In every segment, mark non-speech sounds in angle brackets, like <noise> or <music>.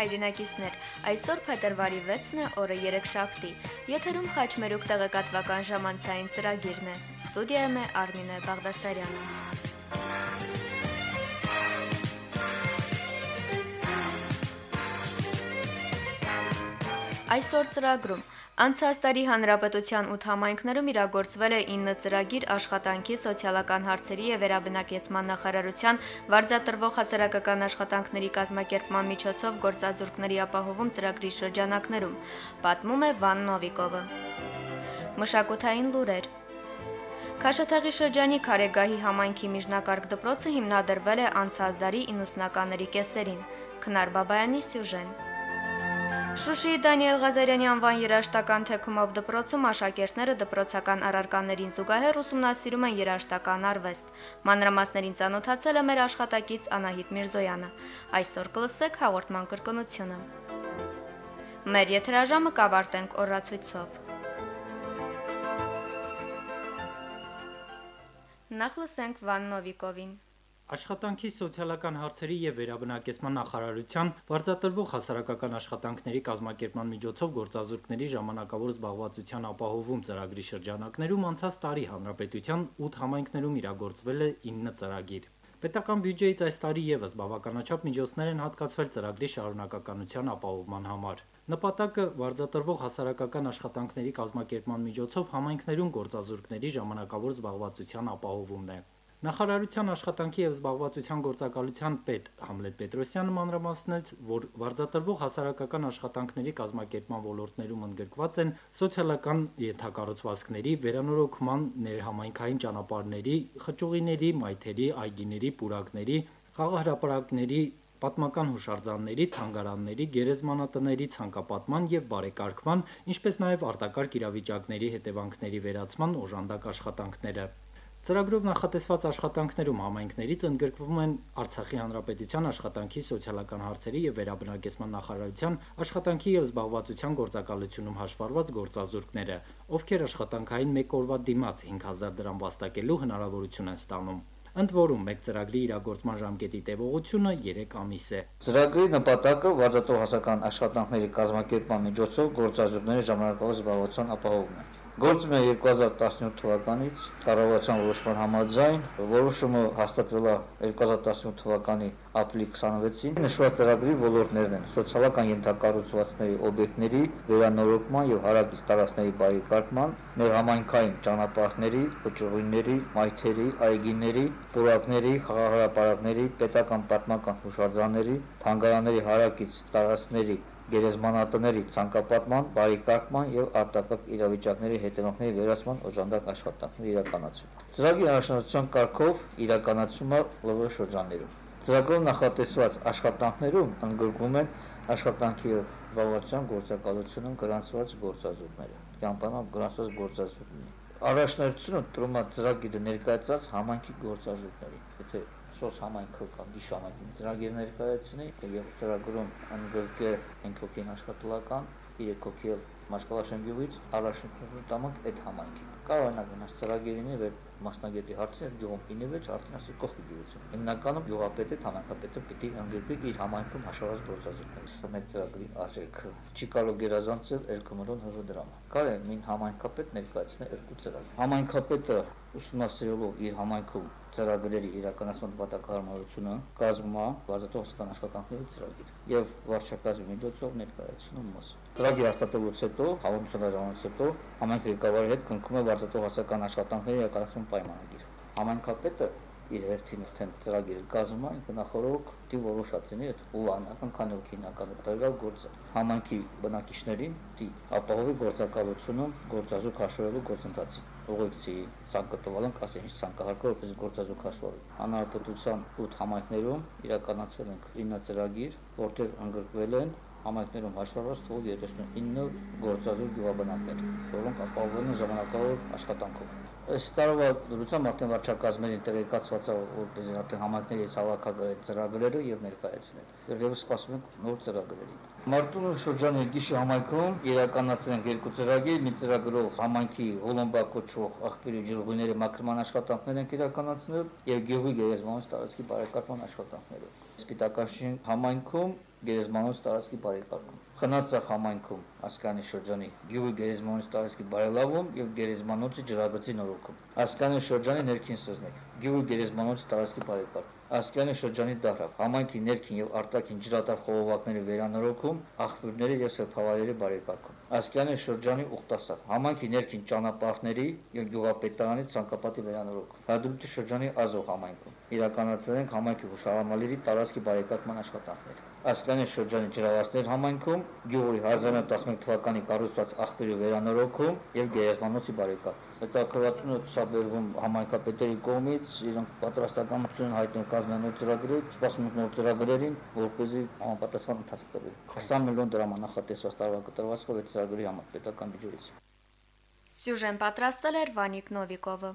հայրենակիցներ։ Այսօր փետրվարի 6-ն է, օրը 3 շաբթի։ Եթերում խաչմերուկ տեղեկատվական ժամանցային ծրագիրն է։ Ստուդիայում է Արմինե Բաղդասարյանը։ Այսօր ծրագրում Անցած տարի Հանրապետության 8 համայնքներում իրագործվել է 9 ծրագիր աշխատանքի, սոցիալական հարցերի եւ վերաբնակեցման նախարարության վարձատրվող հասարակական աշխատանքների կազմակերպման միջոցով գործազուրկների ապահովում ծրագրի շրջանակներում, պատմում է Վան Նովիկովը։ Մշակութային լուրեր Քաշաթաղի շրջանի Քարեգահի համայնքի միջնակարգ դպրոցը հիմնադրվել է անցած դարի 90-ականների կեսերին։ Քնար Բաբայանի սյուժեն։ Շուշիի Դանիել Ղազարյանի անվան երաշտական թեքումով դպրոցում աշակերտները դպրոցական առարկաներին զուգահեռ ուսումնասիրում են երաշտական արվեստ։ Մանրամասներին ծանոթացել է մեր աշխատակից Անահիտ Միրզոյանը։ Այսօր կլսեք հաղորդման կրկնությունը։ Մեր եթերաժամը կավարտենք օրացույցով։ Նախ լսենք Վան Նովիկովին։ Աշխատանքի սոցիալական հարցերի եւ վերաբնակեցման նախարարության վարձատրվող հասարակական աշխատանքների կազմակերպման միջոցով գործազուրկների ժամանակավոր զբաղվածության ապահովում ծրագրի շրջանակներում անցած տարի հանրապետության 8 համայնքներում իրագործվել է 9 ծրագիր։ Պետական բյուջեից այս տարի եւս բավականաչափ միջոցներ են հատկացվել ծրագրի շարունակականության ապահովման համար։ Նպատակը վարձատրվող հասարակական աշխատանքների կազմակերպման միջոցով համայնքներում գործազուրկների ժամանակավոր զբաղվածության ապահովումն է։ Նախարարության աշխատանքի եւ զբաղվածության գործակալության պետ Համլետ Պետրոսյանը մանրամասնեց, որ վարձատրվող հասարակական աշխատանքների կազմակերպման ոլորտներում ընդգրկված են սոցիալական ենթակառուցվածքների, վերանորոգման, ներհամայնքային ճանապարհների, խճուղիների, մայթերի, այգիների, պուրակների, խաղահրապարակների, պատմական հուշարձանների, թանգարանների, գերեզմանատների ցանկապատման եւ բարեկարգման, ինչպես նաեւ արտակարգ իրավիճակների հետևանքների վերացման օժանդակ աշխատանքները։ Ծրագրով նախատեսված աշխատանքներում համայնքներից ընդգրկվում են Արցախի Հանրապետության աշխատանքի սոցիալական հարցերի եւ վերաբնակեցման նախարարության աշխատանքի եւ զբաղվածության գործակալությունում հաշվառված գործազուրկները, ովքեր աշխատանքային 1 օրվա դիմաց 5000 դրամ վաստակելու հնարավորություն են ստանում։ Ընդ որում, մեկ ծրագրի իրագործման ժամկետի տևողությունը 3 ամիս է։ Ծրագրի նպատակը վարձատու հասական աշխատանքների կազմակերպման միջոցով գործազուրկների ժամանակավոր զբաղվածության ապահովումն է։ Գործում է 2017 թվականից կառավարության որոշման համաձայն, որոշումը հաստատվել է 2018 թվականի ապրիլի 26-ին։ Նշված ծրագրի ոլորտներն են՝ սոցիալական ենթակառուցվածքների օբյեկտների վերանորոգման եւ հարակից տարածքների բարեկարգման, ներհամայնքային ճանապարհների, վճռույնների, մայթերի, այգիների, պուրակների, խաղահրապարակների, պետական պատմական հուշարձանների, թանգարանների հարակից տարածքների գերեզմանատների ցանկապատման, բարեկարգման եւ արտակարգ իրավիճակների հետևանքների վերացման օժանդակ աշխատանքների իրականացում։ Ծրագրի առաջնորդության կարգով իրականացումը լոյ շրջաններում։ Ծրագրով նախատեսված աշխատանքներում ընդգրկում են աշխատանքի զբաղվածության գործակալությունում գրանցված գործազուրկները։ Կամպանիա գրանցված գործազուրկները։ Առաջնորդությունը տրում է ծրագիրը ներկայացած համանքի գործազուրկներին։ Եթե սոս համայնքը կամ գիշ համայնքի ծրագիր ներկայացնի եւ ծրագրում ընդգրկե 5 հոգին աշխատողական, 3 հոգի մաշկալաշենգյուղից առաջնորդությունը տամանք այդ համայնքի։ Կարող է նա գնաց ծրագիրինի վեր մասնագետի հարցեր գյուղում ինի վեճ արդեն ասի կողքի գյուղություն։ Հիմնականում գյուղապետը, համայնքապետը պիտի ընդգրկի իր համայնքում հաշվառած գործազուրկները։ Մեծ ծրագրի արժեքը չի կարող գերազանցել Էլկոմորոն հրդրամը։ Կարող է մին համայնքապետ ներկայացնել երկու ծրագիր։ Համայնքապետը ուսումնասիրելով իր համայնքում ծրագրերի իրականացման պատակարարությունը կազմում է վարձատողական աշխատանքների ծրագիր եւ վարչակազմի միջոցով ներկայացնում մաս։ Ծրագիր հաստատելուց հետո, հավանության ժամանից հետո համայնք ղեկավարի հետ կնքում է վարձատողական աշխատանքների իրականացման պայմանագիր։ Համայնքապետը իր հերթին արդեն ծրագիրը կազմում է, նախորոք դի որոշացնի այդ ուղանական քանի օքինական տարյալ գործը։ Համանքի բնակիչներին դի ապահովի գործակալությունում գործազուրկ հաշվելու գործընթացի։ Ուղեկցի ցանկատվալն կասեն ինչ ցանկահարկը որպես գործազուրկ հաշվառի։ Հանրապետության 8 համայնքներում իրականացել ենք 9 ծրագիր, որտեղ ընդգրկվել են համայնքներում հաշվառված թվով 39 գործազուրկ գյուղաբնակներ, որոնք ապահովում են ժամանակավոր աշխատանքով։ Այս տարվա դրությամբ արդեն վարչակազմերին տեղեկացված է որպես արդեն համակների հավաքագրել ծրագրերը եւ ներկայացնել։ Դեռևս սպասում ենք նոր ծրագրերի։ Մարտունու շրջանի Գիշի համայնքում իրականացել ենք երկու ծրագիր, մի ծրագրով համայնքի Հոլոմբա կոչվող աղբյուրի ջրուղիների մաքրման աշխատանքներ ենք իրականացնել եւ գյուղի գերեզմանոց տարածքի բարեկարգման աշխատանքները։ Սպիտակաշին համայնքում գերեզմանոց տարածքի բարեկարգում։ Խնածախ համայնքում Ասկանի շրջանի գյուղի գերեզմանոց տարածքի բարելավում եւ գերեզմանոցի ջրագծի նորոգում։ Ասկանի շրջանի ներքին սզնեք գյուղի գերեզմանոց տարածքի բարեկարգում։ Ասկանի շրջանի դահրապ, համայնքի ներքին եւ արտաքին ջրատար խողովակների վերանորոգում, աղբյուրների եւ սրբավայրերի բարեկարգում։ Ասկանի շրջանի ուխտասար, համայնքի ներքին ճանապարհների եւ գյուղապետարանի ցանկապատի վերանորոգում։ Հադրութի շրջանի Ազող համայնքում իրականացրել ենք համայնքի հուշահամալիրի տարածքի բարեկարգման աշխատանքներ։ Ասկանի շրջանի ջրավազներ համայնքում գյուղի 1911 թվականի կառուցված աղբյուրի վերանորոգում եւ գերեզմանոցի բարեկարգ։ Հետաքրքրությունը ցուցաբերվում համայնքապետերի կողմից, իրենք պատրաստականություն հայտնել կազմել ծրագրեր, սպասում ենք նոր ծրագրերին, որպեսզի համապատասխան ընթացք տվի։ 20 միլիոն դրամ նախատեսված տարվա կտրվածքով այդ ծրագրի համար պետական բյուջեից։ Սյուժեն պատրաստել էր Վանիկ Նովիկովը։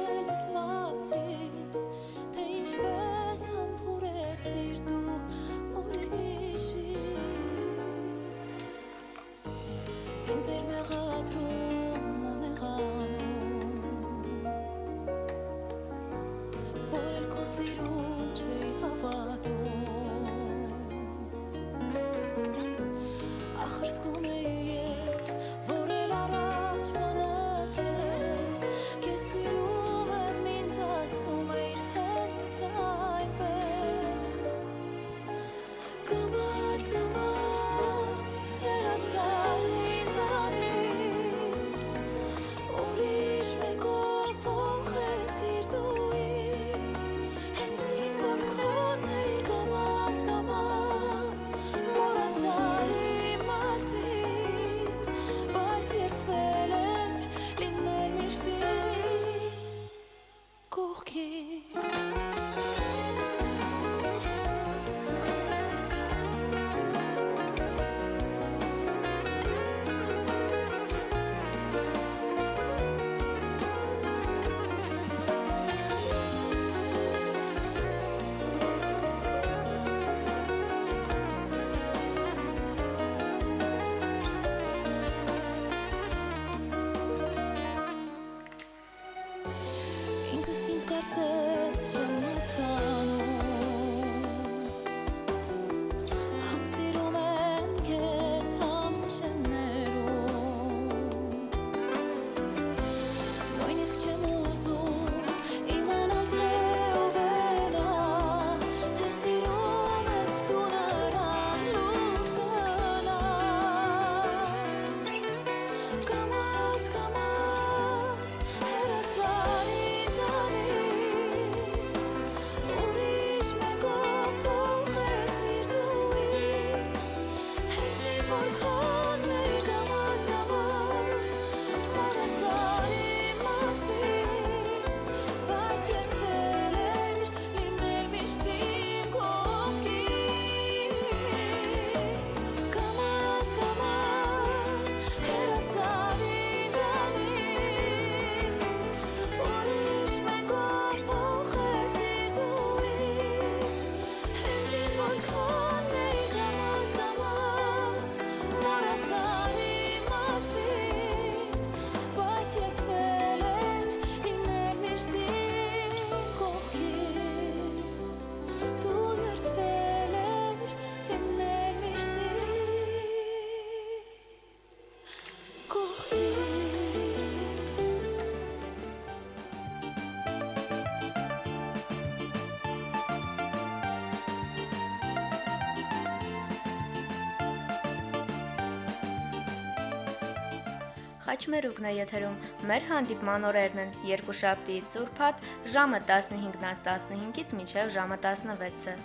Խաչմերուկն է եթերում։ Մեր հանդիպման օրերն են երկուշաբթիից Սուրբաթ ժամը 15-ից 15-ից մինչև ժամը 16-ը։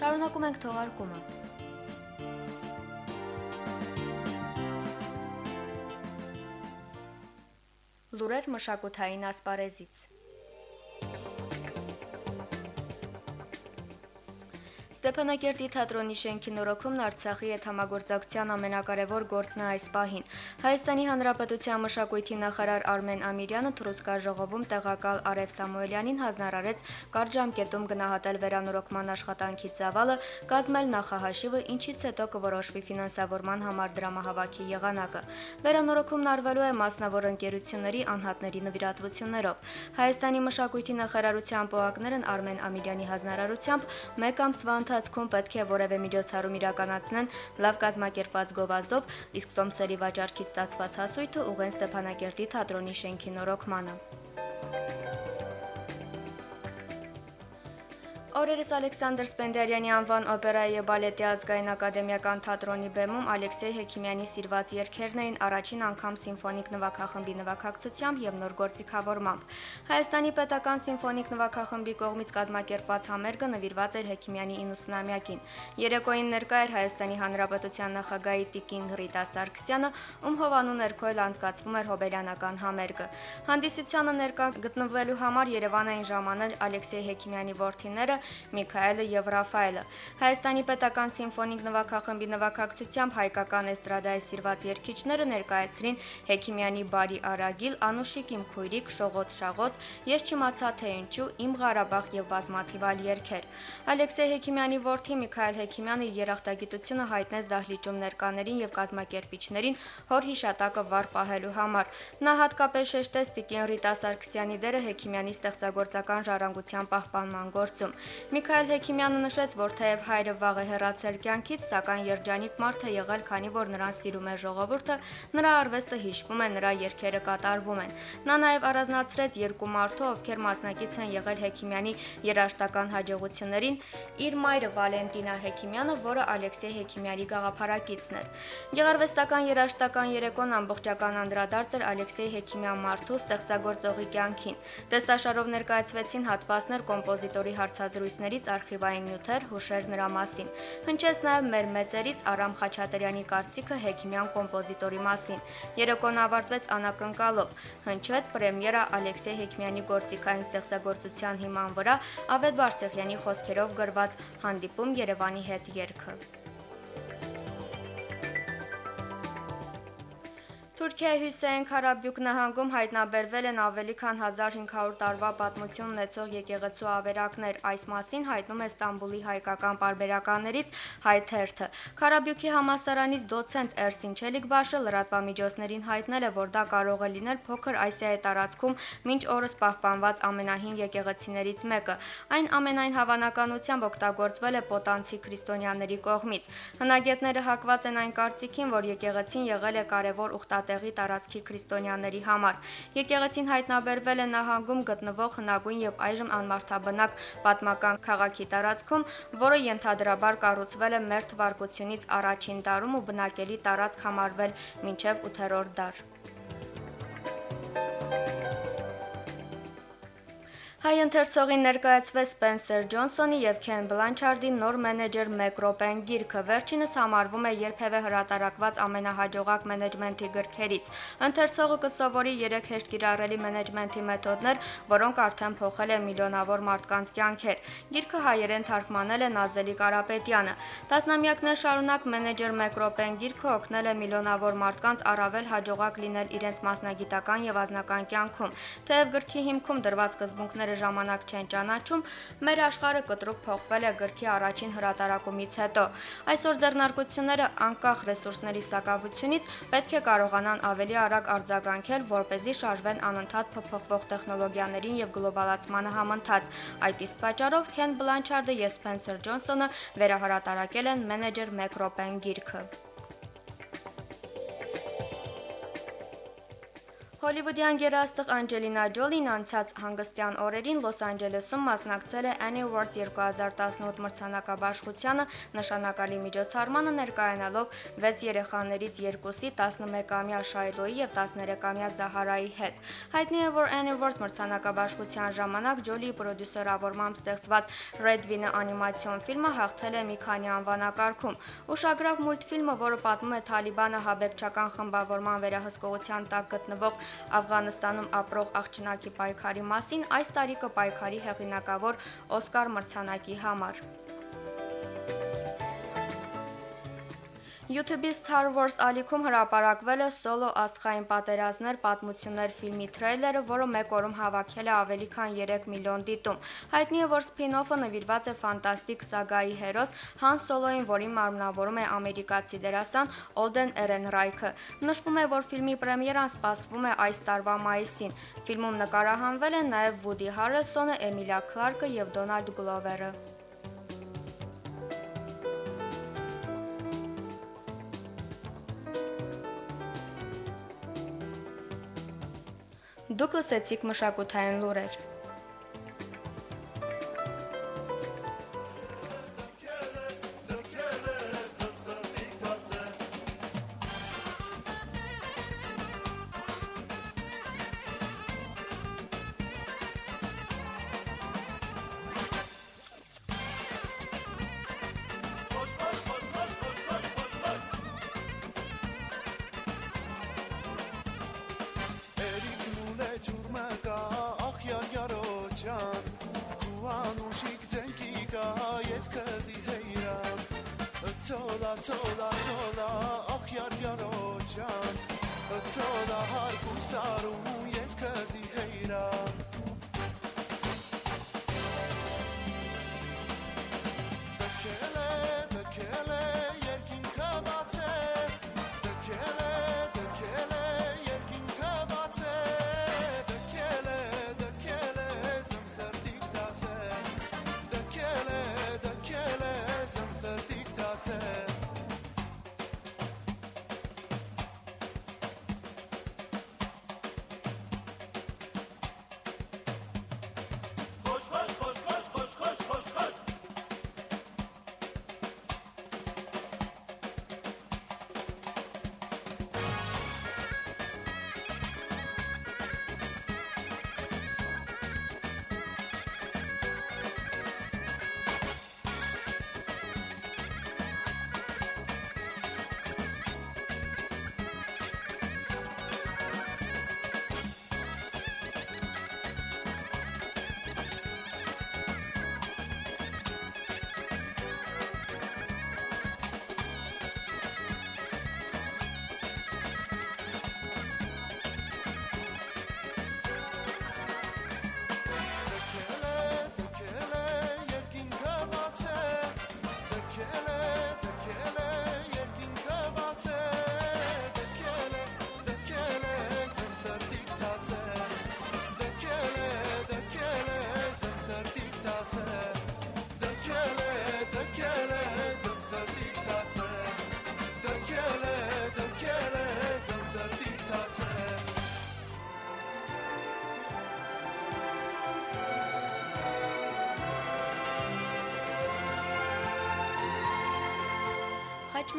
Շարունակում ենք թողարկումը։ Լուրեր մշակութային ասպարեզից։ Ստեփանակերտի թատրոնի շենքի նորոգումն Արցախի հետ համագործակցության ամենակարևոր գործն է այս պահին։ Հայաստանի Հանրապետության մշակույթի նախարար Արմեն Ամիրյանը թրուցկար ժողովում տեղակալ Արև Սամուելյանին հանձնարարեց կարճամկետում գնահատել վերանորոգման աշխատանքի ծավալը, կազմել նախահաշիվը, ինչից հետո կորոշվի ֆինանսավորման համար դրամահավաքի եղանակը։ Վերանորոգումն արվելու է մասնավոր ընկերությունների անհատների նվիրատվություններով։ Հայաստանի մշակույթի նախարարության պոակներն Արմեն Ամիրյանի հանձնարարությամբ մեկ ամսվա ընթացքում պետք է որևէ միջոցառում իրականացնեն լավ կազմակերպված գովազդով, իսկ տոմսերի վաճառքից ստացված հասույթը ուղեն Ստեփանակերտի թատրոնի շենքի նորոգմանը։ Օրերս Ալեքսանդր Սպենդիարյանի անվան օպերայի եւ բալետի ազգային ակադեմիական թատրոնի բեմում Ալեքսեյ Հեքիմյանի սիրված երգերն էին առաջին անգամ սիմֆոնիկ նվագախմբի նվագակցությամբ եւ նոր գործիքավորմամբ։ Հայաստանի Պետական սիմֆոնիկ նվագախմբի կողմից կազմակերպված համերգը նվիրված էր Հեքիմյանի 90-ամյակին։ Երեկոյին ներկա էր Հայաստանի Հանրապետության նախագահի Տիկին Ռիտա Սարգսյանը, ում հովանու ներքո էլ անցկացվում էր հոբելյանական համերգը։ Հանդիսությանը ներկա գտնվելու համար Երևան էին ժամանել Ալեքսեյ Հեքիմյանի ворթիները Միքայելը եւ Ռաֆայելը։ Հայաստանի պետական սիմֆոնիկ նվագախմբի նվագակցությամբ հայկական էստրադայի սիրված երգիչները ներկայացրին Հեքիմյանի Բարի Արագիլ, Անուշիկ իմ քույրիկ, Շողոտ Շաղոտ, Ես չիմացա թե ինչու, Իմ Ղարաբաղ եւ բազմաթիվ այլ երգեր։ Ալեքսեյ Հեքիմյանի որդի Միքայել Հեքիմյանը երախտագիտությունը հայտնեց դահլիճում ներկաներին եւ կազմակերպիչներին հոր հիշատակը վառ պահելու համար։ Նա հատկապես շեշտեց Տիկին Ռիտա Սարգսյանի դերը Հեքիմյանի ստեղծագործական ժառանգության պահպանման գործում։ Միքայել Հեքիմյանը նշեց, որ թեև հայրը վաղ է հեռացել կյանքից, սակայն երջանիկ մարդ է եղել, քանի որ նրան սիրում է ժողովուրդը, նրա արվեստը հիշվում է, նրա երգերը կատարվում են։ Նա նաև առանձնացրեց երկու մարդու, ովքեր մասնակից են եղել Հեքիմյանի երաժշտական հաջողություններին, իր մայրը Վալենտինա Հեքիմյանը, որը Ալեքսեյ Հեքիմյանի գաղափարակիցն էր։ Գեղարվեստական երաժշտական երեկոն ամբողջական անդրադարձ էր Ալեքսեյ Հեքիմյան մարդու ստեղծագործողի կյանքին։ Տեսաշարով ներկայացվեցին հատվածներ կոմպոզիտորի հարցազրույց զրույցներից արխիվային նյութեր հուշեր նրա մասին։ Հնչեց նաև մեր մեծերից Արամ Խաչատրյանի կարծիքը Հեքիմյան կոմպոզիտորի մասին։ Երեկոն ավարտվեց անակնկալով։ Հնչեց պրեմիերա Ալեքսեյ Հեքիմյանի գործիքային ստեղծագործության հիման վրա Ավետ Բարսեղյանի խոսքերով գրված Հանդիպում Երևանի հետ երգը։ Թուրքիայի Հյուսեյն Քարաբյուկ նահանգում հայտնաբերվել են ավելի քան 1500 տարվա պատմություն ունեցող եկեղեցու ավերակներ։ Այս մասին հայտնում է Ստամբուլի հայկական պարբերականներից Հայթերթը։ Քարաբյուկի համասարանից դոցենտ Էրսին Չելիգբաշը լրատվամիջոցներին հայտնել է, որ դա կարող է լինել փոքր Ասիայի տարածքում մինչ օրս պահպանված ամենահին եկեղեցիներից մեկը։ Այն ամենայն հավանականությամբ օգտագործվել է պոտանցի քրիստոնյաների կողմից։ Հնագետները հակված են այն կարծիքին, որ եկեղեցին եղել է կարևոր ուխտատեղի տեղի տարածքի քրիստոնյաների համար։ Եկեղեցին հայտնաբերվել է նահանգում գտնվող հնագույն եւ այժմ անմարթաբնակ պատմական քաղաքի տարածքում, որը ենթադրաբար կառուցվել է մեր թվարկությունից առաջին դարում ու բնակելի տարածք համարվել մինչև 8-րդ դար։ Հայ ընթերցողին ներկայացվեց Սպենսեր Ջոնսոնի եւ Քեն Բլանչարդի նոր մենեջեր Մեկ Ռոպեն գիրքը։ Վերջինս համարվում է երբևէ հրատարակված ամենահաջողակ մենեջմենթի գրքերից։ Ընթերցողը կսովորի 3 հեշտ կիրառելի մենեջմենթի մեթոդներ, որոնք արդեն փոխել են միլիոնավոր մարդկանց կյանքեր։ Գիրքը հայերեն թարգմանել է Նազելի Կարապետյանը։ Տասնամյակներ շարունակ մենեջեր Մեկ Ռոպեն գիրքը օգնել է միլիոնավոր մարդկանց առավել հաջողակ լինել իրենց մասնագիտական եւ անձնական կյանքում։ Թեև գրքի հիմքում դրված սկզբունքները ընկերները ժամանակ չեն ճանաչում, մեր աշխարհը կտրուկ փոխվել է գրքի առաջին հրատարակումից հետո։ Այսօր ձեռնարկությունները անկախ ռեսուրսների սակավությունից պետք է կարողանան ավելի արագ արձագանքել, որ เป զի շարժվեն անընդհատ փոփոխվող տեխնոլոգիաներին եւ գլոբալացմանը համընթաց։ Այդ իսկ պատճառով Քեն Բլանչարդը եւ Սպենսեր Ջոնսոնը վերահրատարակել են մենեջեր Մեկ Ռոպեն գիրքը։ Հոլիվուդյան երաստղ Անջելինա Ջոլին անցած հանգստյան օրերին Լոս Անջելեսում մասնակցել է Annie Awards 2018 մրցանակաբաշխությանը նշանակալի միջոցառմանը ներկայանալով 6 երեխաներից երկուսի 11-ամյա Շայլոյի եւ 13-ամյա Զահարայի հետ։ Հայտնի է, որ Annie Awards մրցանակաբաշխության ժամանակ Ջոլիի պրոդյուսերավորմամբ ստեղծված Red Win-ը անիմացիոն ֆիլմը հաղթել է մի քանի անվանակարգում։ Ուշագրավ մուլտֆիլմը, որը պատմում է Թալիբանը հաբեկչական խմբավորման վերահսկողության տակ գտնվող Աֆղանստանում ապրող աղջնակի պայքարի մասին այս տարի կպայքարի հեղինակավոր Օսկար մրցանակի համար։ YouTube-ի Star Wars ալիքում հրապարակվել է Solo աստղային պատերազմներ պատմություններ ֆիլմի թրեյլերը, որը մեկ օրում հավաքել է ավելի քան 3 միլիոն դիտում։ Հայտնի է, որ spin-off-ը նվիրված է ֆանտաստիկ սագայի հերոս Han Solo-ին, որին մարմնավորում է ամերիկացի դերասան Olden Ehrenreich-ը։ Նշվում է, որ ֆիլմի պրեմիերան սպասվում է այս տարվա մայիսին։ Ֆիլմում նկարահանվել են նաև Woody Harrelson-ը, Emilia Clarke-ը եւ Donald Glover-ը։ Դուք լսեցիք մշակութային լուրեր։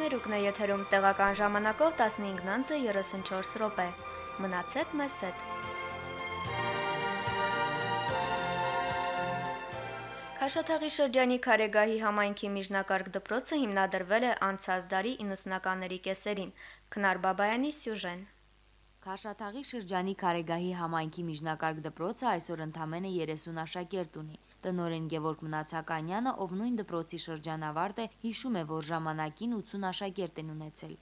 Խաչմերուկն է եթերում տեղական ժամանակով 15:34 րոպե։ Մնացեք մեզ հետ։ Քաշաթաղի շրջանի Քարեգահի համայնքի միջնակարգ դպրոցը հիմնադրվել է անցած դարի 90-ականների կեսերին։ Քնար Բաբայանի սյուժեն։ Քաշաթաղի շրջանի Քարեգահի համայնքի միջնակարգ դպրոցը այսօր ընդամենը 30 աշակերտ ունի։ Տնորեն Գևորգ Մնացականյանը, ով նույն դպրոցի շրջանավարտ է, հիշում է, որ ժամանակին 80 աշակերտ են ունեցել։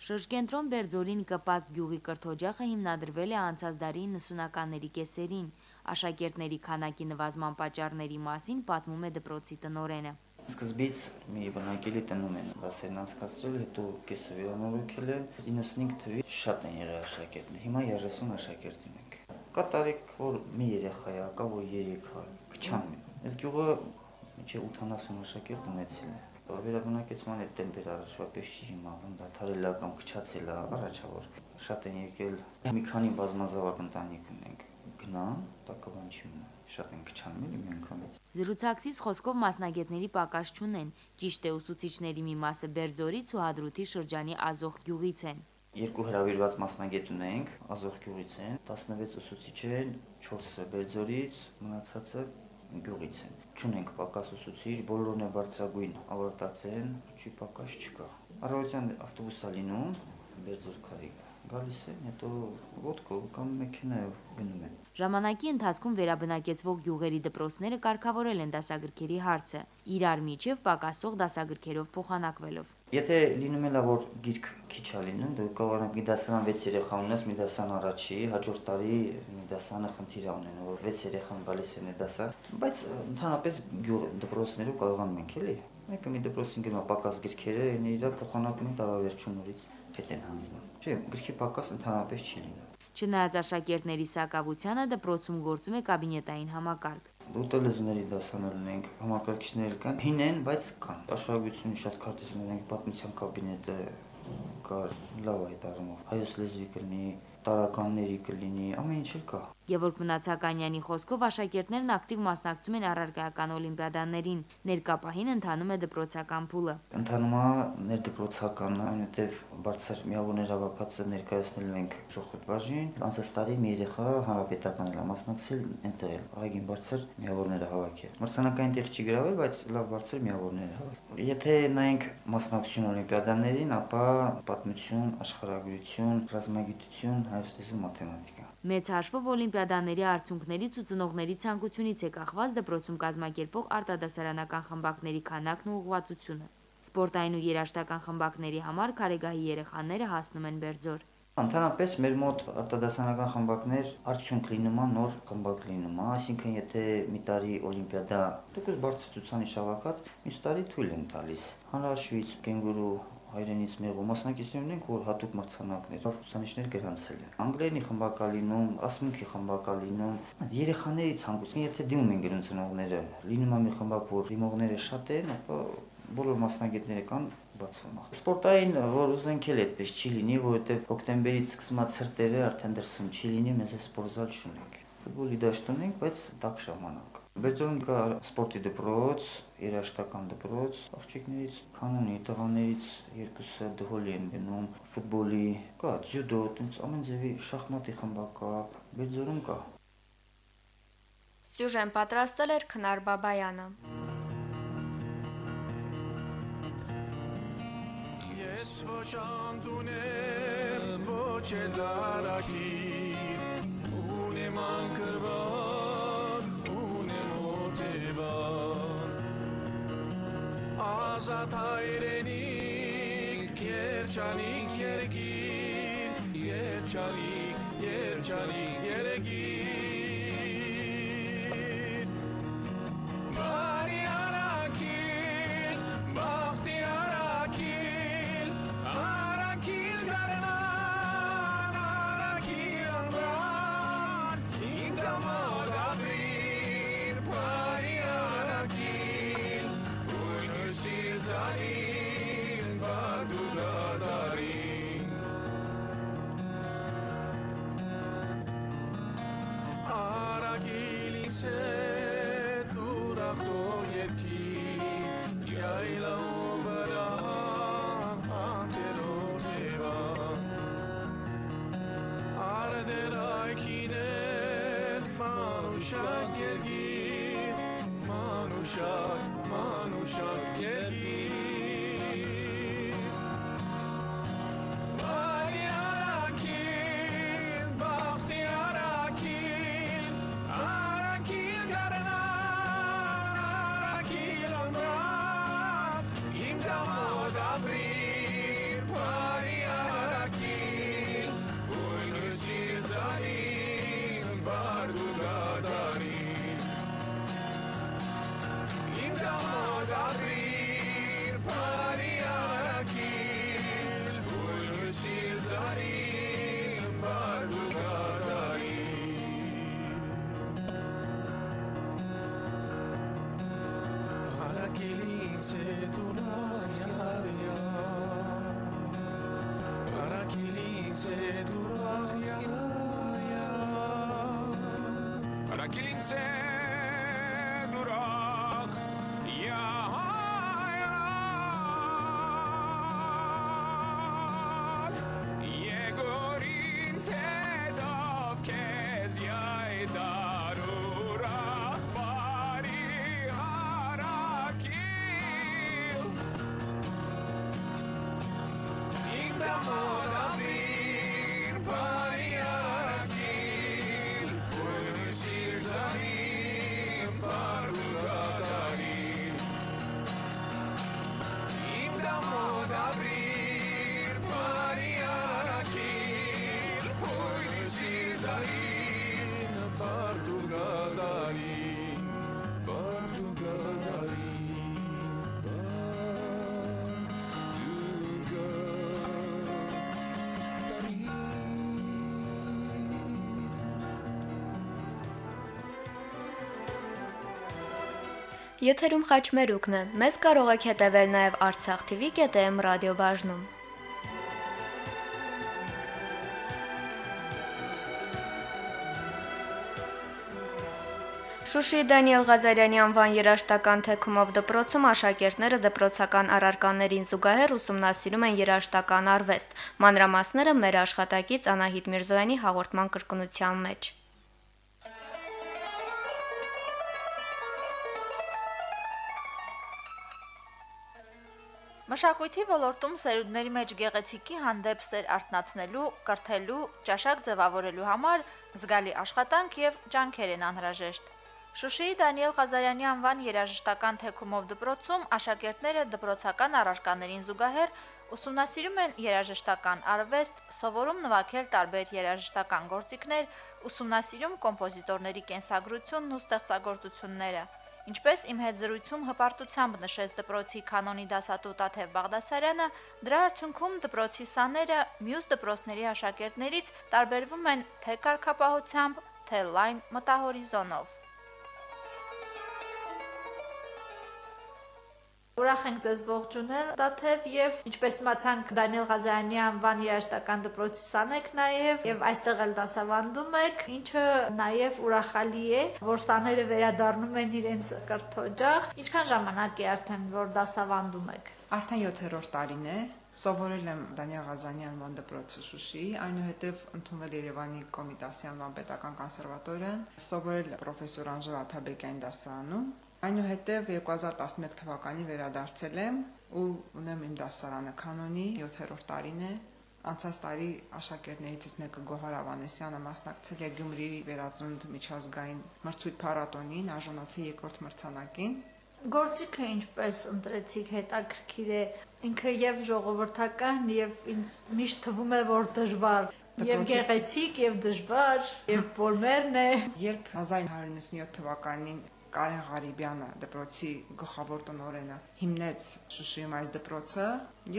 Շրջկենտրոն Բերձորին կպակ գյուղի կրթօջախը հիմնադրվել է անցած դարի 90-ականների կեսերին։ Աշակերտների քանակի նվազման պատճառների մասին պատմում է դպրոցի տնորենը։ Սկզբից մի բնակելի տնում են դասերն անցկացրել, հետո կեսը վերանորոգել են։ 95 թվի շատ են եղել աշակերտներ։ Հիմա 30 աշակերտ ունենք։ Կա տարիք, որ մի երեխա է, կա որ 3 է, քչան Այս գյուղը միջի 80 աշակերտ ունեցել է։ Վերաբնակեցման այդ տեմպեր առաջվա պես չի հիմա, դադարել է կամ քչացել է, առաջավոր շատ են եկել։ Մի քանի բազմազավակ ընտանիք ունենք։ Գնան, տակավան չի մնա շատ են քչանում մի անգամից։ Զրուցակցից խոսքով մասնագետների պակաս չունեն։ Ճիշտ է ուսուցիչների մի մասը Բերձորից ու Հադրութի շրջանի Ազոխ գյուղից են։ Երկու հրավիրված մասնագետ ունենք, Ազոխ գյուղից են, 16 ուսուցիչ են, 4-ը Բերձորից, մնացածը գյուղից են։ Չունենք պակաս ուսուցիչ, բոլորն է բարձրագույն ավարտացեն, չի պակաս չկա։ Առավոտյան ավտոբուսա լինում, Բերձոր քարիգա գալիս են, հետո ոդկով կամ մեքենայով գնում են։ Ժամանակի ընթացքում վերաբնակեցվող գյուղերի դպրոցները կարգավորել են դասագրքերի հարցը, իրար միջև պակասող դասագրքերով փոխանակվելով։ Եթե լինում է լավ որ գիրք քիչ է լինում, դու կարող ես մի դասարան 6 երեխա ունես, մի դասարան առաջի, հաջորդ տարի մի դասարանը խնդիր ունեն, որ 6 երեխան գալիս են դասար, բայց ընդհանրապես գյուղ դպրոցներով կարողանում ենք էլի մեկը մի դպրոցին գնում պակաս գրքերը, իրար փոխանակում են տարավերջում նորից հետ են հանձնում։ Չէ, գրքի պակաս ընդհանրապես չի լինում։ Չնայած աշակերտների սակավությանը դպրոցում գործում է կաբինետային համակարգ։ Ուտել լեզուների դասանել ունենք, համակարգիչներ կան, հին են, բայց կան։ Աշխարհագրությունը շատ քարտեզում ունենք, պատմության կաբինետը կար, լավ այդ առումով։ Հայոց լեզվի կլինի, տարականների կլինի, ամեն ինչ կա։ Եվորգ Մնացականյանի խոսքով աշակերտներն ակտիվ մասնակցում են առարկայական օլիմպիադաներին։ Ներկապահին ընթանում է դպրոցական փուլը։ Ընթանում է ներդպրոցականը, այնտեղ բարձր միավորներ հավաքածը ներկայացնել ենք շոխոտ բաժին։ Անցած տարի մի երեխա հանրապետական էլ մասնակցել այնտեղ այգին բարձր միավորները հավաքել։ Մրցանակային տեղ չի գրավել, բայց լավ բարձր միավորներ հավաքել։ Եթե նայենք մասնակցություն օլիմպիադաներին, ապա պատմություն, աշխարհագրություն, ռազմագիտություն, լեզու, մաթեմատիկա։ Մեծ հաշվով օլիմպիադաների արդյունքներից ու ծնողների ցանկությունից է կախված դպրոցում կազմակերպող արտադասարանական խմբակների քանակն ու ուղղվածությունը։ Սպորտային ու երաժշտական խմբակների համար Քարեգահի երեխաները հասնում են Բերձոր։ Ընդհանրապես մեր մոտ արտադասարանական խմբակներ արդյունք լինում է նոր խմբակ լինում է, այսինքն եթե մի տարի օլիմպիադա դուք բարձր ցուցանիշ հավաքած, մյուս տարի թույլ են տալիս։ Հանրաշվից, կենգուրու, հայրենից մեղու մասնակիցներ ունենք, որ հատուկ մրցանակներ, ցուցանիշներ գրանցել են։ Անգլերենի խմբակալինում, ասմունքի խմբակալինում, երեխաների ցանկություն, եթե դիմում են գրուն ծնողները, լինում է մի խմբակ, որ դիմողները շատ են, ապա բոլոր մասնագետները կան բացվում։ Սպորտային, որ ուզենք էլ այդպես չի լինի, որովհետև հոկտեմբերից սկսած ցրտերը արդեն դրսում չի լինի, մեզ սպորտզալ չունենք։ Ֆուտբոլի դաշտ ունենք, բայց տակ ժամանակ։ Բերձորում կա սպորտի դպրոց, երաշտական դպրոց, աղջիկներից կանոնի տղաներից երկուսը դհոլի են գնում, ֆուտբոլի, կա ջյուդո, տենց ամեն ձևի շախմատի խմբակ կա, Բերձորում կա։ Սյուժեն պատրաստել էր Քնար Բաբայանը։ Ես ոչ անդունեմ, ոչ էլ դարակիր, ունեմ անկրվար, ունեմ օտևար, ազատ հայրենիք, երջանիկ երգիր, երջանիկ, երջանիկ երգիր, ocean Եթերում խաչմերուկն է։ Մեզ կարող եք հետևել նաև Artsakh TV.am ռադիոբաժնում։ Շուշիի Դանիել Ղազարյանի անվան երաշտական թեքումով դպրոցում աշակերտները դպրոցական առարկաներին զուգահեռ ուսումնասիրում են երաշտական արվեստ։ Մանրամասները մեր աշխատակից Անահիտ Միրզոյանի հաղորդման կրկնության մեջ։ Մշակույթի ոլորտում սերունդների մեջ գեղեցիկի հանդեպ սեր արտնացնելու, կրթելու, ճաշակ ձևավորելու համար զգալի աշխատանք եւ ջանքեր են անհրաժեշտ։ Շուշիի Դանիել Ղազարյանի անվան երաժշտական թեքումով դպրոցում աշակերտները դպրոցական առարկաներին զուգահեռ ուսումնասիրում են երաժշտական արվեստ, սովորում նվագել տարբեր երաժշտական գործիքներ, ուսումնասիրում կոմպոզիտորների կենսագրությունն ու ստեղծագործությունները։ Ինչպես իմ հետ զրույցում հպարտությամբ նշեց դպրոցի կանոնի դասատու Տաթև Բաղդասարյանը, դրա արդյունքում դպրոցի սաները մյուս դպրոցների աշակերտներից տարբերվում են թե կարգապահությամբ, թե լայն մտահորիզոնով։ Ուրախ ենք ձեզ ողջունել Տաթև եւ ինչպես իմացանք Դանիել Ղազարյանի անվան երաժշտական դպրոցի սանեք նաեւ եւ այստեղ էլ դասավանդում եք, ինչը նաեւ ուրախալի է, որ սաները վերադառնում են իրենց կրթօջախ։ Ինչքան ժամանակ է արդեն որ դասավանդում եք։ Արդեն 7-րդ տարին է, Սովորել եմ Դանիել Ղազանի անվան դպրոցը Շուշիի, այնուհետև ընդունվել Երևանի Կոմիտասի անվան պետական կոնսերվատորիան, սովորել պրոֆեսոր Անժել Աթաբեկյանի դասարանում, Այնուհետև 2011 թվականին վերադարձել եմ ու ունեմ իմ դասարանը կանոնի 7-րդ տարին է։ Անցած տարի աշակերտներիցս մեկը Գոհար Ավանեսյանը մասնակցել է Գյումրիի վերածնունդ միջազգային մրցույթ փառատոնին, արժանացի երկրորդ մրցանակին։ Գործիքը ինչպես ընտրեցիք հետաքրքիր է ինքը եւ ժողովրդական եւ ինձ միշտ թվում է որ դժվար Եվ գեղեցիկ եւ դժվար, եւ ֆորմերն է։ Երբ 1997 թվականին Կարեն Ղարիբյանը դպրոցի գլխավոր տնօրենը հիմնեց Շուշիում այս դպրոցը,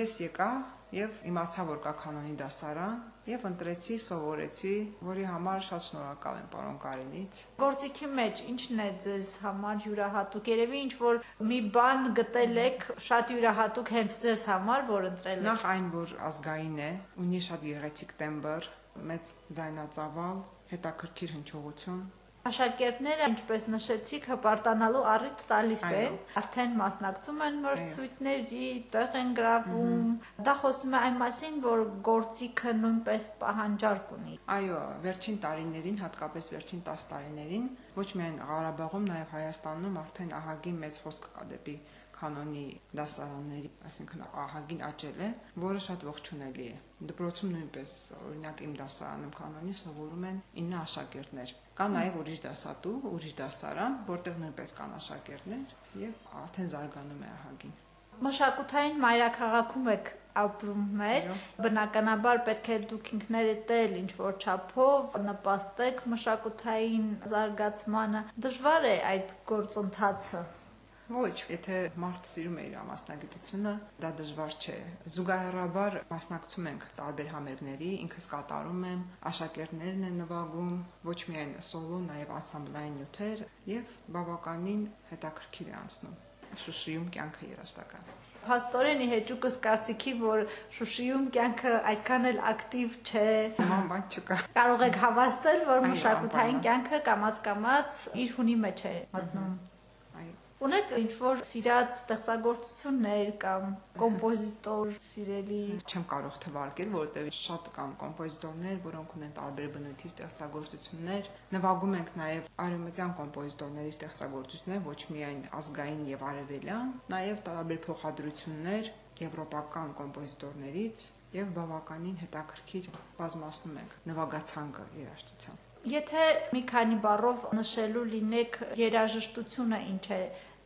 ես եկա եւ իմացա, որ կա կանոնի դասարան եւ ընտրեցի, սովորեցի, որի համար շատ շնորհակալ եմ պարոն Կարենից։ Գործիքի մեջ ի՞նչն է ձեզ համար յուրահատուկ։ Երևի ինչ որ մի բան գտել եք շատ յուրահատուկ հենց ձեզ համար, որ ընտրել եք։ Նախ այն, որ ազգային է, ունի շատ գեղեցիկ տեմբր, մեծ ձայնածավալ, հետաքրքիր հնչողություն, Աշակերտները, ինչպես նշեցիք, հպարտանալու առիթ տալիս են, արդեն մասնակցում են մրցույթների, տեղ են գրավում։ Դա խոսում է այն մասին, որ գործիքը նույնպես պահանջարկ ունի։ Այո, վերջին տարիներին, հատկապես վերջին 10 տարիներին, ոչ միայն Ղարաբաղում, նաև Հայաստանում արդեն ահագին մեծ խոսք կա դեպի կանոնի դասարանների, այսինքն ահագին աճել է, որը շատ ողջունելի է։ Դպրոցում նույնպես, օրինակ իմ դասարանում կանոնի սովորում են 9 աշակերտներ Կա նաև ուրիշ դասատու, ուրիշ դասարան, որտեղ նույնպես կան աշակերտներ եւ արդեն զարգանում է ահագին։ Մշակութային մայրաքաղաքում եք ապրում մեր, բնականաբար պետք է դուք ինքներդ էլ ինչ որ չափով նպաստեք մշակութային զարգացմանը։ Դժվար է այդ գործընթացը։ Ոչ, եթե մարդ սիրում է իր մասնագիտությունը, դա դժվար չէ։ Զուգահեռաբար մասնակցում ենք տարբեր համերգների, ինքս կատարում եմ, աշակերտներն են նվագում, ոչ միայն սոլո, նաև անսամբլային նյութեր եւ բավականին հետաքրքիր է անցնում։ Շուշիում կյանքը երաշտական։ Փաստորեն իհեճուկս կարծիքի, որ Շուշիում կյանքը այդքան էլ ակտիվ չէ։ Նման բան չկա։ Կարող եք հավաստել, որ մշակութային կյանքը կամած-կամած իր հունի մեջ է մտնում։ Ունեք ինչ որ սիրած ստեղծագործություններ կամ կոմպոզիտոր սիրելի։ Չեմ կարող թվարկել, որովհետև շատ կան կոմպոզիտորներ, որոնք ունեն տարբեր բնույթի ստեղծագործություններ։ Նվագում ենք նաև արևմտյան կոմպոզիտորների ստեղծագործություններ, ոչ միայն ազգային եւ արևելյան, նաև տարբեր փոխադրություններ եվրոպական կոմպոզիտորներից եւ բավականին հետաքրքիր բազմացնում ենք նվագացանկը երաժշտության։ Եթե մի քանի բառով նշելու լինեք երաժշտությունը ինչ է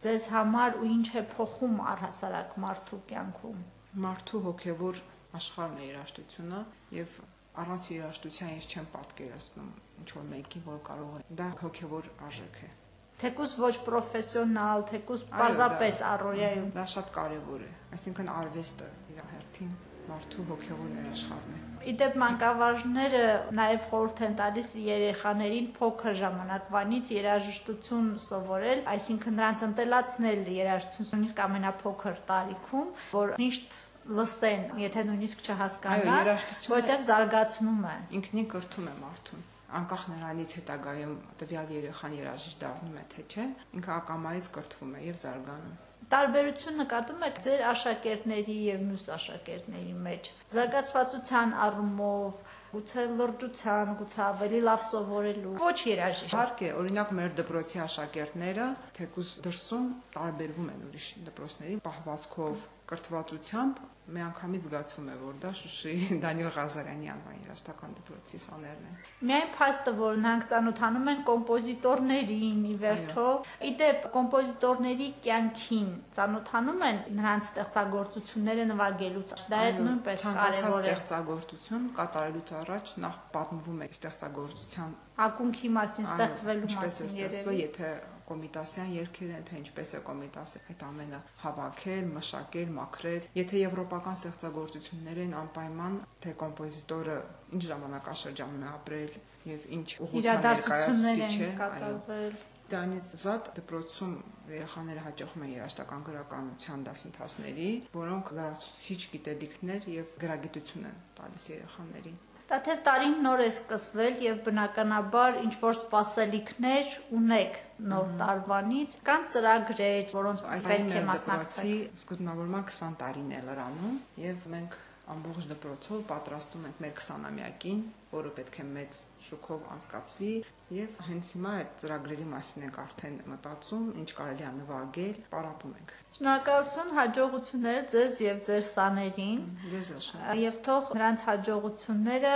ձեզ համար ու ինչ է փոխում առհասարակ մարդու կյանքում։ Մարդու հոգևոր աշխարհն է երաժշտությունը եւ առանց երաժշտության ես չեմ պատկերացնում ինչ որ մեկի, որ կարող է դա հոգևոր արժեք է։ Թեկուզ ոչ պրոֆեսիոնալ, թեկուզ պարզապես առօրյայում։ Դա շատ կարևոր է։ Այսինքն արվեստը իր հերթին մարդու հոգևոր ներաշխարն է։ Իդեպ մանկավարժները նաև խորհուրդ են տալիս երեխաներին փոքր ժամանակվանից երաժշտություն սովորել, այսինքն նրանց ընտելացնել երաժշտություն նույնիսկ ամենափոքր տարիքում, որ միշտ լսեն, եթե նույնիսկ չհասկանան, որտեղ զարգացնում է։ Ինքնին կրթում է մարդուն անկախ նրանից հետագայում տվյալ երեխան երաժիշտ դառնում է թե չէ, ինքը ակամայից կրթվում է եւ զարգանում։ Տարբերություն նկատում եք ձեր աշակերտների եւ մյուս աշակերտների մեջ։ Զարգացվածության առումով, գուցե լրջության, գուցե ավելի լավ սովորելու։ Ոչ երաժիշտ։ Իհարկե, օրինակ մեր դպրոցի աշակերտները թեկուս դրսում տարբերվում են ուրիշ դպրոցների պահվածքով, կրթվածությամբ, միանգամից զգացվում է, որ դա Շուշիի <laughs> Դանիել Ղազարյանի անվան երաժշտական դպրոցի սաներն են։ Միայն փաստը, որ նրանք ծանոթանում են կոմպոզիտորներին, ի վերջո, իդեպ կոմպոզիտորների կյանքին ծանոթանում են նրանց ստեղծագործությունները նվագելուց։ Դա էլ նույնպես կարևոր է։ ստեղծագործություն կատարելուց առաջ նախ պատմվում է ստեղծագործության Ակունքի մասին, ստեղծվելու ինչպես է մասին ստեղծվել, երևի։ եթե կոմիտասյան երկեր են, թե ինչպես է կոմիտասը այդ ամենը հավաքել, մշակել, մաքրել։ Եթե եվրոպական ստեղծագործություններ են անպայման, թե կոմպոզիտորը ինչ ժամանակաշրջանում է ապրել եւ ինչ Իրադարձություններ ներկայացուցիչ է, կատարվել։ Դրանից զատ դպրոցում երեխաները հաջողում են երաշտական գրականության դասընթացների, որոնք լրացուցիչ գիտելիքներ եւ գրագիտություն են տալիս երեխաներին։ Տաթև տարին նոր է սկսվել եւ բնականաբար ինչ որ սպասելիքներ ունեք նոր տարվանից, կան ծրագրեր, որոնց պետք է մասնակցել։ սկզբնավորման 20 տարին է լրանում եւ մենք ամբողջ դպրոցով պատրաստում ենք մեր 20-ամյակին, որը պետք է մեծ շուկով անցկացվի եւ հենց հիմա այդ ծրագրերի մասին ենք արդեն մտածում, ինչ կարելի է նվագել, պարապում ենք։ Շնորհակալություն հաջողություններ ձեզ եւ ձեր սաներին Ձեզ շնորհակալ։ եւ թող նրանց հաջողությունները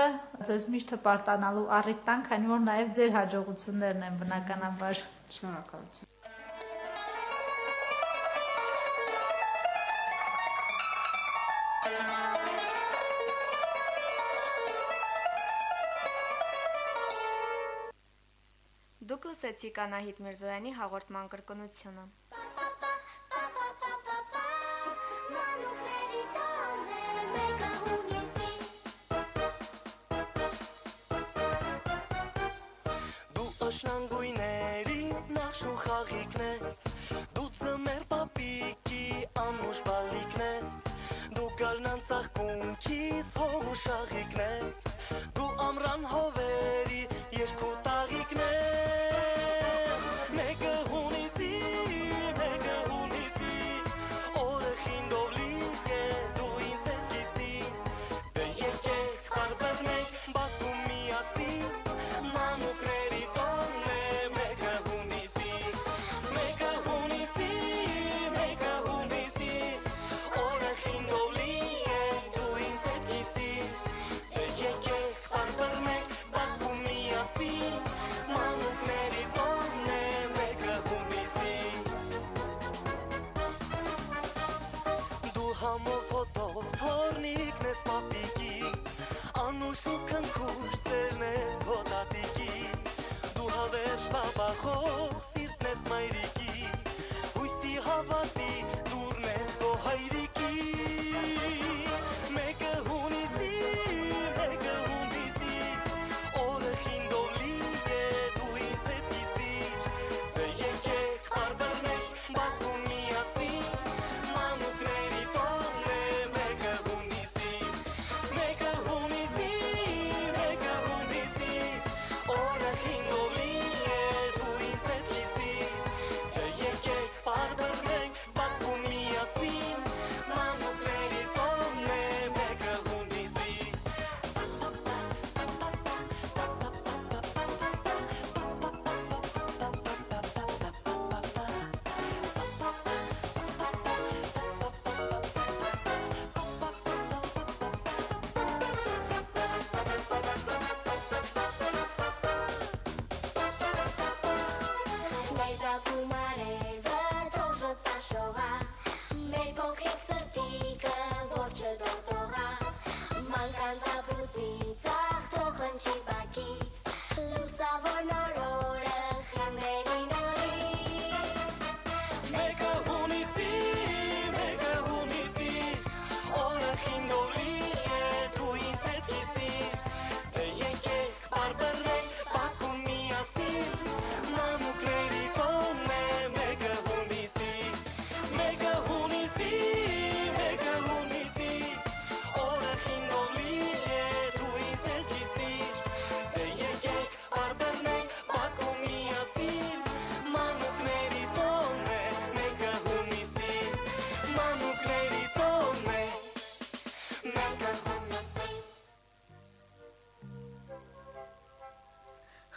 ձեզ միշտ հպարտանալու առիթ տան, քանի որ նաեւ ձեր հաջողություններն են բնականաբար։ Շնորհակալություն։ լսեցիք Անահիտ Միրզոյանի հաղորդման կրկնությունը։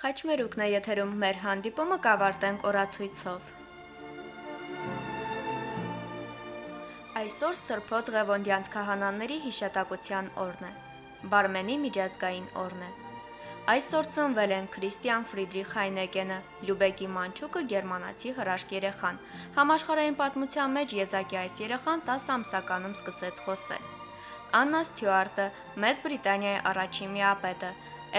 Խաչմերուկն է եթերում մեր հանդիպումը կավարտենք օրացույցով։ Այսօր Սրբոց Ղևոնդյանց քահանաների հիշատակության օրն է։ Բարմենի միջազգային օրն է։ Այսօր ծնվել են Քրիստիան Ֆրիդրիխ Հայնեկենը, Լյուբեկի մանչուկը գերմանացի հրաշք երեխան։ Համաշխարհային պատմության մեջ Եզակի այս երեխան 10 ամսականում սկսեց խոսել։ Աննա Ստյուարտը, Մեծ Բրիտանիայի առաջին միապետը,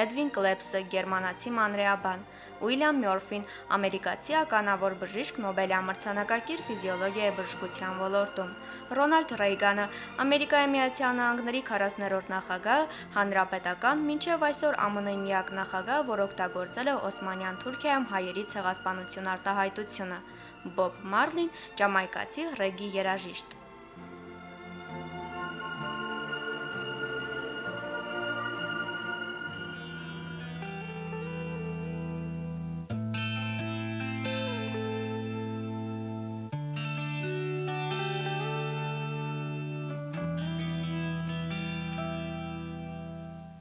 Էդվին Կլեպսը, գերմանացի մանրեաբան, Ուիլյամ Մյորֆին, ամերիկացի ականավոր բժիշկ Նոբելյան մրցանակակիր ֆիզիոլոգիայի բժշկության ոլորտում, Ռոնալդ Ռեյգանը, Ամերիկայի Միացյալ Նահանգների 40-րդ նախագահը, հանրապետական մինչև այսօր ԱՄՆ-ի միակ նախագահը, որ օգտագործել է Օսմանյան Թուրքիայում հայերի ցեղասպանություն արտահայտությունը, Բոբ Մարլին, ճամայկացի ռեգի երաժիշտ։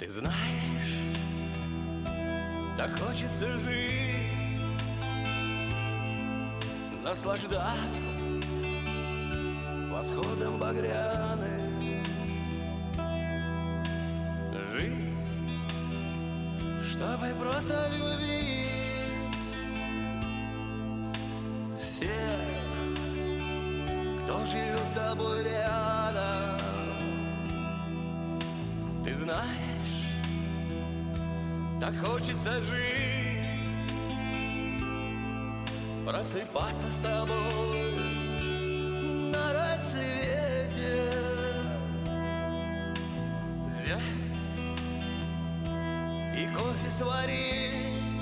Ты знаешь, так хочется жить, наслаждаться восходом багряным, жить, чтобы просто любить всех, кто живет с тобой рядом. Ты знаешь, так хочется жить, просыпаться с тобой на рассвете, взять и кофе сварить,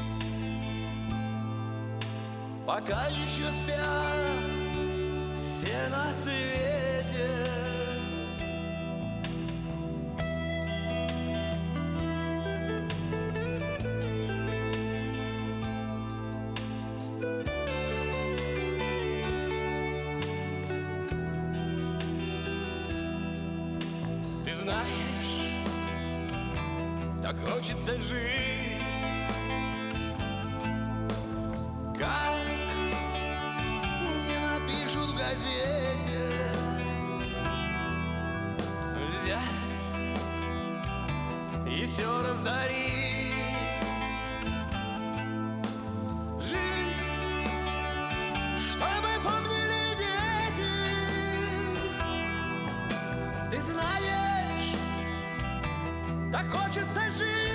пока еще спят все на свете. Знаешь, так хочется жить, как не напишут в газете, взять и все раздарить, так хочется жить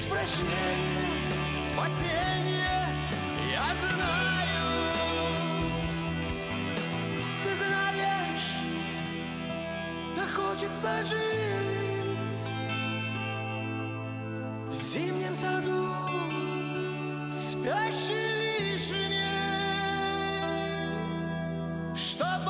лишь прощение, спасение, я знаю. Ты знаешь, так хочется жить в зимнем саду спящей вишне, чтобы